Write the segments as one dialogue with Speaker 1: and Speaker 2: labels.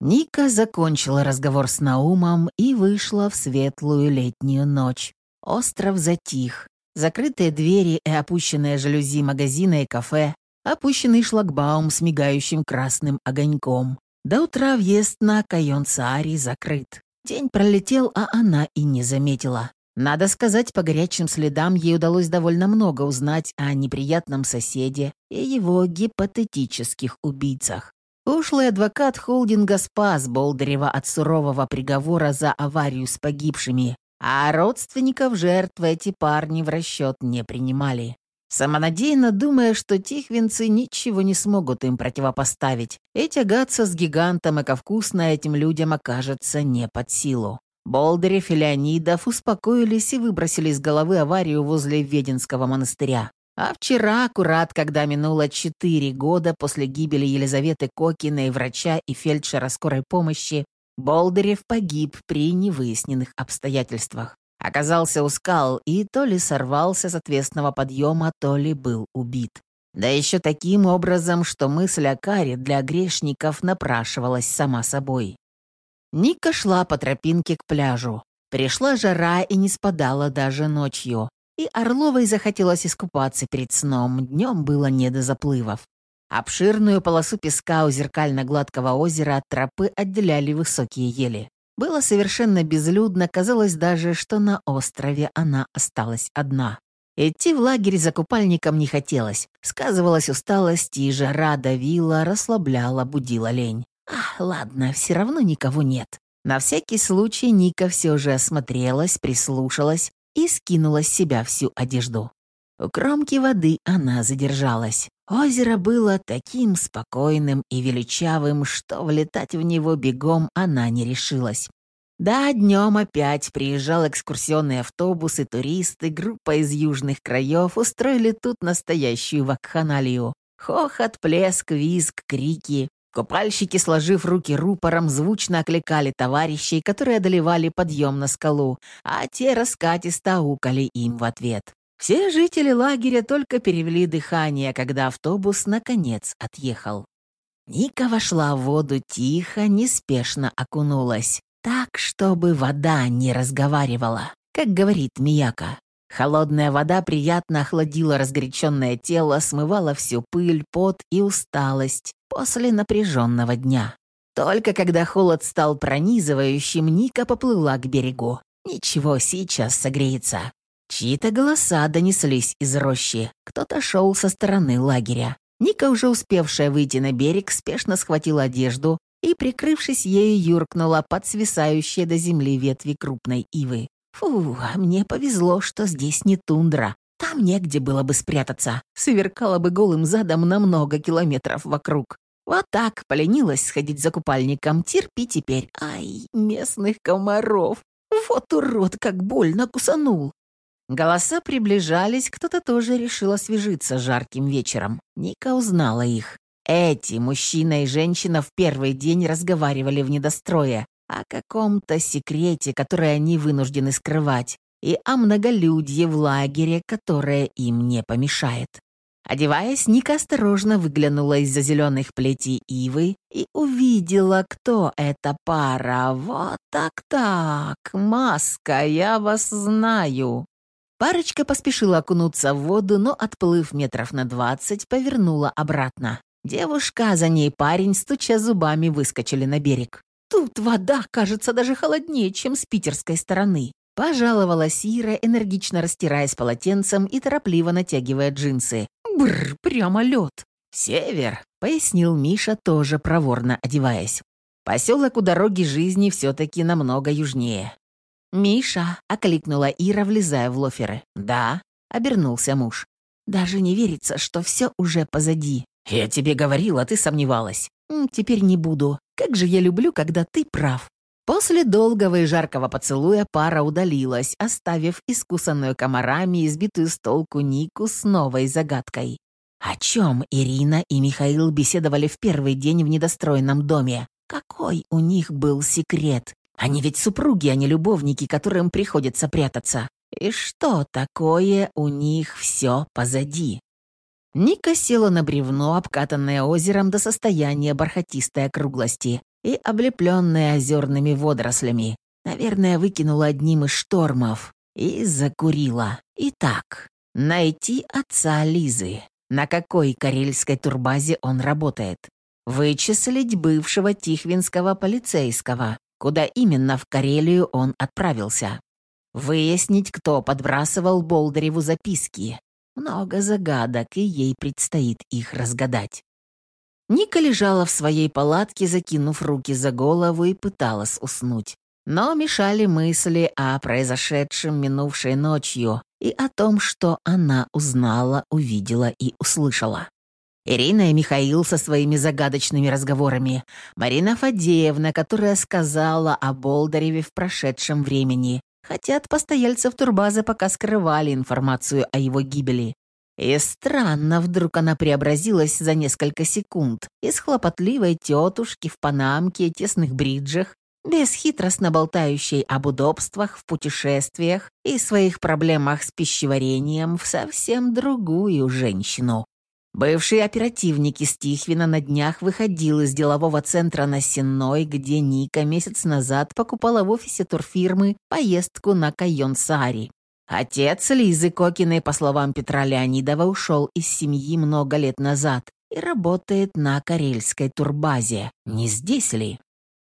Speaker 1: Ника закончила разговор с Наумом и вышла в светлую летнюю ночь. Остров затих. Закрытые двери и опущенные жалюзи магазина и кафе, опущенный шлагбаум с мигающим красным огоньком. До утра въезд на Кайон-Саари закрыт. День пролетел, а она и не заметила. Надо сказать, по горячим следам ей удалось довольно много узнать о неприятном соседе и его гипотетических убийцах. Ушлый адвокат холдинга спас Болдырева от сурового приговора за аварию с погибшими, а родственников жертв эти парни в расчет не принимали. Самонадеянно думая, что тихвинцы ничего не смогут им противопоставить, и тягаться с гигантом эковкусно этим людям окажется не под силу. Болдырев и Леонидов успокоились и выбросили из головы аварию возле Веденского монастыря. А вчера, аккурат, когда минуло четыре года после гибели Елизаветы Кокиной, врача и фельдшера скорой помощи, Болдырев погиб при невыясненных обстоятельствах. Оказался у скал и то ли сорвался с ответственного подъема, то ли был убит. Да еще таким образом, что мысль о каре для грешников напрашивалась сама собой. Ника шла по тропинке к пляжу. Пришла жара и не спадала даже ночью. И Орловой захотелось искупаться перед сном, днем было не до заплывов. Обширную полосу песка у зеркально-гладкого озера от тропы отделяли высокие ели. Было совершенно безлюдно, казалось даже, что на острове она осталась одна. Идти в лагерь за купальником не хотелось. Сказывалась усталость, и жара давила, расслабляла, будила лень. А, ладно, все равно никого нет. На всякий случай Ника все же осмотрелась, прислушалась и скинула с себя всю одежду. У кромки воды она задержалась. Озеро было таким спокойным и величавым, что влетать в него бегом она не решилась. Да, днем опять приезжал экскурсионный автобус, и туристы, группа из южных краев устроили тут настоящую вакханалию. Хохот, плеск, визг, крики. Купальщики, сложив руки рупором, звучно окликали товарищей, которые одолевали подъем на скалу, а те раскатисто аукали им в ответ. Все жители лагеря только перевели дыхание, когда автобус наконец отъехал. Ника вошла в воду тихо, неспешно окунулась, так, чтобы вода не разговаривала, как говорит Мияка. Холодная вода приятно охладила разгоряченное тело, смывала всю пыль, пот и усталость после напряженного дня. Только когда холод стал пронизывающим, Ника поплыла к берегу. Ничего, сейчас согреется. Чьи-то голоса донеслись из рощи. Кто-то шел со стороны лагеря. Ника, уже успевшая выйти на берег, спешно схватила одежду и, прикрывшись ею, юркнула под свисающие до земли ветви крупной ивы. Фу, а мне повезло, что здесь не тундра. Там негде было бы спрятаться. Сверкала бы голым задом на много километров вокруг. Вот так поленилась сходить за купальником. Терпи теперь. Ай, местных комаров. Вот урод, как больно кусанул. Голоса приближались, кто-то тоже решил освежиться жарким вечером. Ника узнала их. Эти, мужчина и женщина, в первый день разговаривали в недострое о каком-то секрете, который они вынуждены скрывать и о многолюдье в лагере, которое им не помешает. Одеваясь, Ника осторожно выглянула из-за зеленых плетей ивы и увидела, кто эта пара. Вот так-так, маска, я вас знаю. Парочка поспешила окунуться в воду, но, отплыв метров на двадцать, повернула обратно. Девушка, а за ней парень, стуча зубами, выскочили на берег. Тут вода кажется даже холоднее, чем с питерской стороны. Пожаловала Сира, энергично растираясь полотенцем и торопливо натягивая джинсы. Бррр, прямо лед. «Север», — пояснил Миша, тоже проворно одеваясь. «Поселок у дороги жизни все-таки намного южнее». «Миша», — окликнула Ира, влезая в лоферы. «Да», — обернулся муж. «Даже не верится, что все уже позади». «Я тебе говорила, ты сомневалась». «Теперь не буду. Как же я люблю, когда ты прав». После долгого и жаркого поцелуя пара удалилась, оставив искусанную комарами избитую с толку Нику с новой загадкой. О чем Ирина и Михаил беседовали в первый день в недостроенном доме? Какой у них был секрет? Они ведь супруги, а не любовники, которым приходится прятаться. И что такое у них все позади? Ника села на бревно, обкатанное озером до состояния бархатистой округлости, и облепленная озерными водорослями. Наверное, выкинула одним из штормов и закурила. Итак, найти отца Лизы. На какой карельской турбазе он работает? Вычислить бывшего тихвинского полицейского, куда именно в Карелию он отправился. Выяснить, кто подбрасывал Болдыреву записки. Много загадок, и ей предстоит их разгадать. Ника лежала в своей палатке, закинув руки за голову и пыталась уснуть. Но мешали мысли о произошедшем минувшей ночью и о том, что она узнала, увидела и услышала. Ирина и Михаил со своими загадочными разговорами, Марина Фадеевна, которая сказала о Болдыреве в прошедшем времени, хотя от постояльцев турбазы пока скрывали информацию о его гибели. И странно, вдруг она преобразилась за несколько секунд из хлопотливой тетушки в панамке и тесных бриджах, бесхитростно болтающей об удобствах в путешествиях и своих проблемах с пищеварением в совсем другую женщину. Бывший оперативник из Тихвина на днях выходил из делового центра на Сенной, где Ника месяц назад покупала в офисе турфирмы поездку на Кайон-Сари. Отец Лизы Кокиной, по словам Петра Леонидова, ушел из семьи много лет назад и работает на карельской турбазе. Не здесь ли?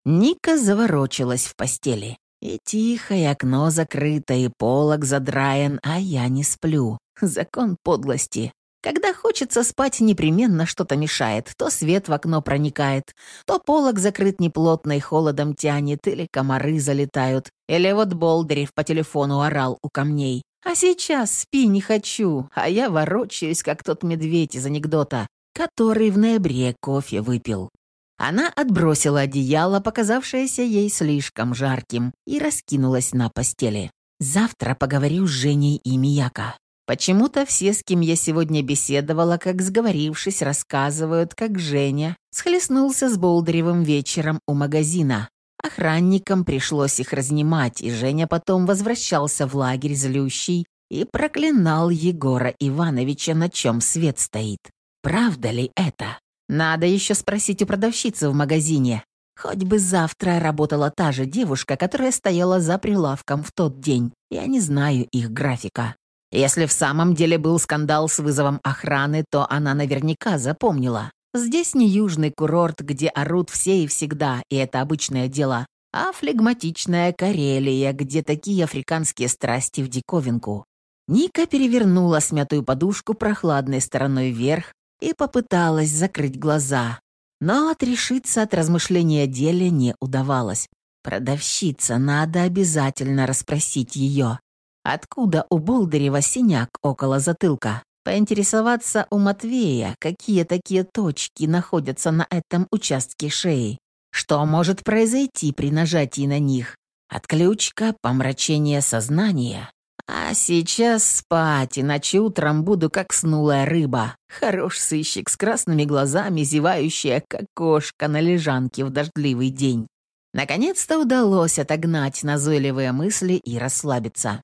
Speaker 1: Ника заворочилась в постели. И тихое окно закрыто, и полог задраен, а я не сплю. Закон подлости. Когда хочется спать, непременно что-то мешает. То свет в окно проникает, то полог закрыт неплотно и холодом тянет, или комары залетают. Или вот Болдырев по телефону орал у камней. А сейчас спи не хочу, а я ворочаюсь, как тот медведь из анекдота, который в ноябре кофе выпил. Она отбросила одеяло, показавшееся ей слишком жарким, и раскинулась на постели. «Завтра поговорю с Женей и Мияко. Почему-то все, с кем я сегодня беседовала, как сговорившись, рассказывают, как Женя схлестнулся с Болдыревым вечером у магазина. Охранникам пришлось их разнимать, и Женя потом возвращался в лагерь злющий и проклинал Егора Ивановича, на чем свет стоит. Правда ли это? Надо еще спросить у продавщицы в магазине. Хоть бы завтра работала та же девушка, которая стояла за прилавком в тот день. Я не знаю их графика. Если в самом деле был скандал с вызовом охраны, то она наверняка запомнила. Здесь не южный курорт, где орут все и всегда, и это обычное дело, а флегматичная Карелия, где такие африканские страсти в диковинку. Ника перевернула смятую подушку прохладной стороной вверх и попыталась закрыть глаза. Но отрешиться от размышления о деле не удавалось. Продавщица, надо обязательно расспросить ее. Откуда у Болдырева синяк около затылка? Поинтересоваться у Матвея, какие такие точки находятся на этом участке шеи. Что может произойти при нажатии на них? Отключка, помрачение сознания. А сейчас спать, иначе утром буду как снулая рыба. Хорош сыщик с красными глазами, зевающая, как кошка на лежанке в дождливый день. Наконец-то удалось отогнать назойливые мысли и расслабиться.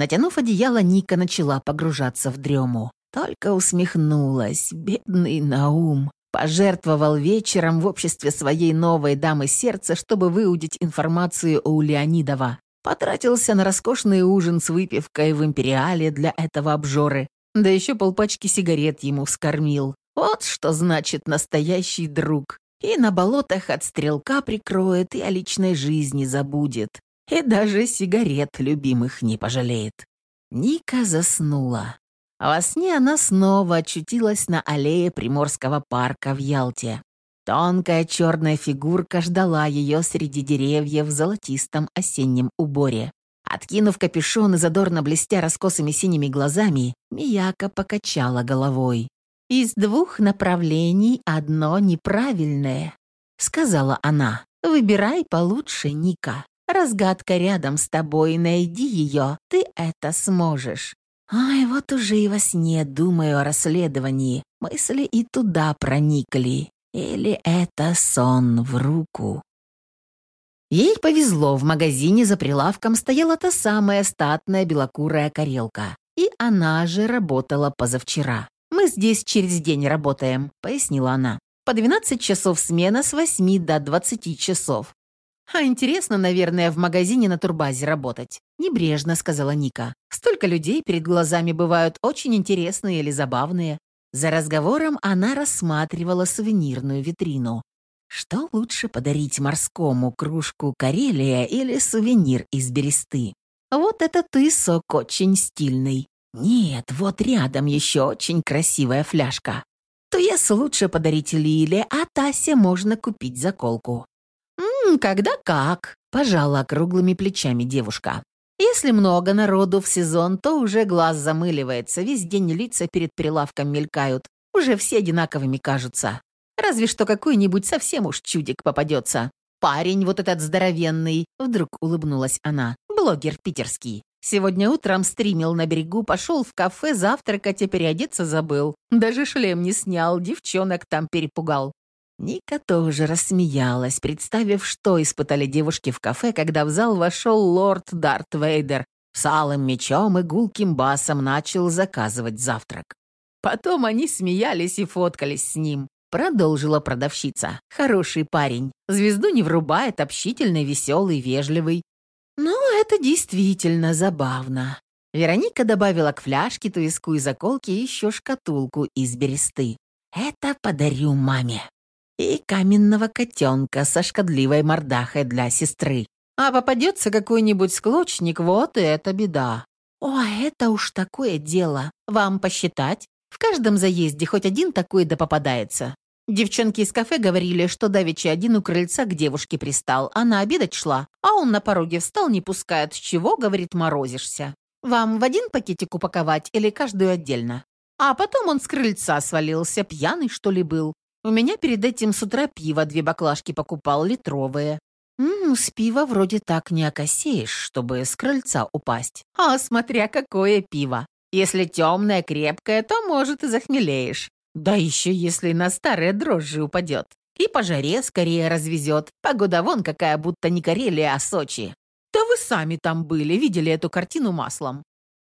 Speaker 1: Натянув одеяло, Ника начала погружаться в дрему. Только усмехнулась. Бедный Наум. Пожертвовал вечером в обществе своей новой дамы сердца, чтобы выудить информацию у Леонидова. Потратился на роскошный ужин с выпивкой в «Империале» для этого обжоры. Да еще полпачки сигарет ему вскормил. Вот что значит настоящий друг. И на болотах от стрелка прикроет, и о личной жизни забудет и даже сигарет любимых не пожалеет. Ника заснула. Во сне она снова очутилась на аллее Приморского парка в Ялте. Тонкая черная фигурка ждала ее среди деревьев в золотистом осеннем уборе. Откинув капюшон и задорно блестя раскосыми синими глазами, Мияка покачала головой. «Из двух направлений одно неправильное», — сказала она. «Выбирай получше, Ника». Разгадка рядом с тобой, найди ее, ты это сможешь. Ай, вот уже и во сне думаю о расследовании. Мысли и туда проникли. Или это сон в руку? Ей повезло, в магазине за прилавком стояла та самая статная белокурая карелка. И она же работала позавчера. «Мы здесь через день работаем», — пояснила она. По 12 часов смена с 8 до 20 часов. «А интересно, наверное, в магазине на турбазе работать», — небрежно сказала Ника. «Столько людей перед глазами бывают очень интересные или забавные». За разговором она рассматривала сувенирную витрину. Что лучше подарить морскому кружку Карелия или сувенир из бересты? Вот это ты, сок, очень стильный. Нет, вот рядом еще очень красивая фляжка. То если лучше подарить Лиле, а Тасе можно купить заколку. «Ммм, когда как?» – пожала круглыми плечами девушка. Если много народу в сезон, то уже глаз замыливается, весь день лица перед прилавком мелькают, уже все одинаковыми кажутся. Разве что какой-нибудь совсем уж чудик попадется. Парень вот этот здоровенный, вдруг улыбнулась она, блогер питерский. Сегодня утром стримил на берегу, пошел в кафе завтракать, а переодеться забыл. Даже шлем не снял, девчонок там перепугал. Ника тоже рассмеялась, представив, что испытали девушки в кафе, когда в зал вошел лорд Дарт Вейдер с алым мечом и гулким басом начал заказывать завтрак. Потом они смеялись и фоткались с ним. Продолжила продавщица. Хороший парень. Звезду не врубает, общительный, веселый, вежливый. Ну, это действительно забавно. Вероника добавила к фляжке, туиску и заколке еще шкатулку из бересты. Это подарю маме и каменного котенка со шкодливой мордахой для сестры. А попадется какой-нибудь склочник, вот и это беда. О, это уж такое дело. Вам посчитать? В каждом заезде хоть один такой да попадается. Девчонки из кафе говорили, что давеча один у крыльца к девушке пристал. Она обедать шла, а он на пороге встал, не пускает. С чего, говорит, морозишься? Вам в один пакетик упаковать или каждую отдельно? А потом он с крыльца свалился, пьяный, что ли, был. У меня перед этим с утра пиво две баклажки покупал, литровые. М с пива вроде так не окосеешь, чтобы с крыльца упасть. А смотря какое пиво. Если темное, крепкое, то, может, и захмелеешь. Да еще если на старые дрожжи упадет. И по жаре скорее развезет. Погода вон какая, будто не Карелия, а Сочи. Да вы сами там были, видели эту картину маслом.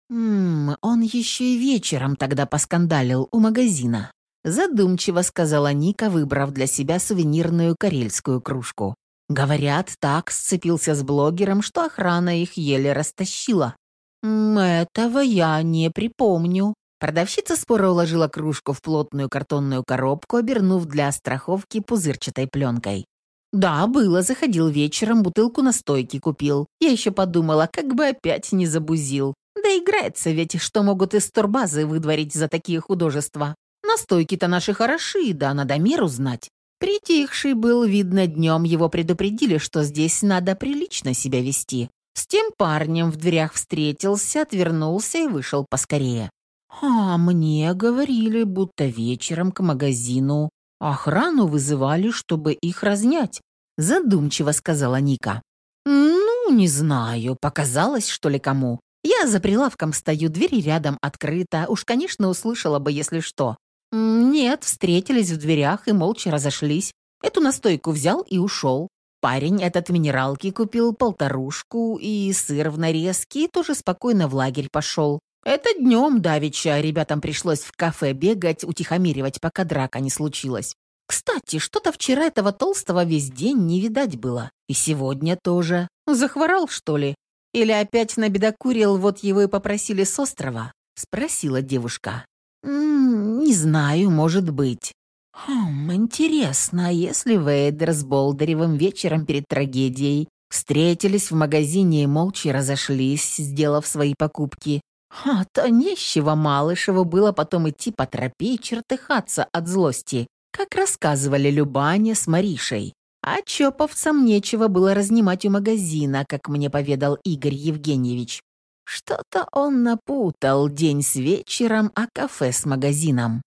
Speaker 1: Ммм, он еще и вечером тогда поскандалил у магазина. Задумчиво сказала Ника, выбрав для себя сувенирную карельскую кружку. Говорят, так сцепился с блогером, что охрана их еле растащила. «Этого я не припомню». Продавщица споро уложила кружку в плотную картонную коробку, обернув для страховки пузырчатой пленкой. «Да, было, заходил вечером, бутылку настойки купил. Я еще подумала, как бы опять не забузил. Да играется ведь, что могут из турбазы выдворить за такие художества. Настойки-то наши хороши, да надо меру знать. Притихший был, видно, днем его предупредили, что здесь надо прилично себя вести. С тем парнем в дверях встретился, отвернулся и вышел поскорее. А мне говорили, будто вечером к магазину охрану вызывали, чтобы их разнять, задумчиво сказала Ника. Ну, не знаю, показалось, что ли, кому. Я за прилавком стою, двери рядом открыта, уж, конечно, услышала бы, если что. «Нет, встретились в дверях и молча разошлись. Эту настойку взял и ушел. Парень этот минералки купил полторушку и сыр в нарезке и тоже спокойно в лагерь пошел. Это днем давеча ребятам пришлось в кафе бегать, утихомиривать, пока драка не случилась. Кстати, что-то вчера этого толстого весь день не видать было. И сегодня тоже. Захворал, что ли? Или опять набедокурил, вот его и попросили с острова?» — спросила девушка. «Не знаю, может быть». «Хм, интересно, а если Вейдер с Болдыревым вечером перед трагедией встретились в магазине и молча разошлись, сделав свои покупки, а то нищего Малышеву было потом идти по тропе и чертыхаться от злости, как рассказывали Любаня с Маришей. А чоповцам нечего было разнимать у магазина, как мне поведал Игорь Евгеньевич. Что-то он напутал день с вечером, а кафе с магазином.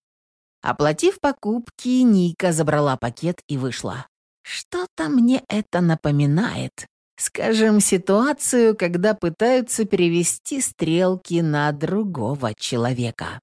Speaker 1: Оплатив покупки, Ника забрала пакет и вышла. Что-то мне это напоминает. Скажем, ситуацию, когда пытаются перевести стрелки на другого человека.